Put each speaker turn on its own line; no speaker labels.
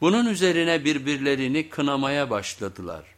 Bunun üzerine birbirlerini kınamaya başladılar.